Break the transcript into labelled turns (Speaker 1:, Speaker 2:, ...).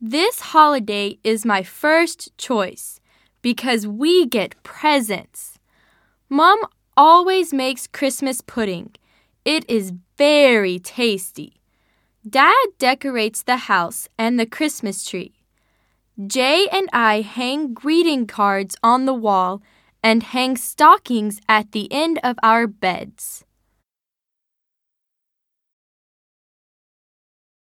Speaker 1: This holiday is my first choice because we get presents. Mom always makes Christmas pudding. It is very tasty. Dad decorates the house and the Christmas tree. Jay and I hang greeting cards on the wall and hang stockings at the end of our beds.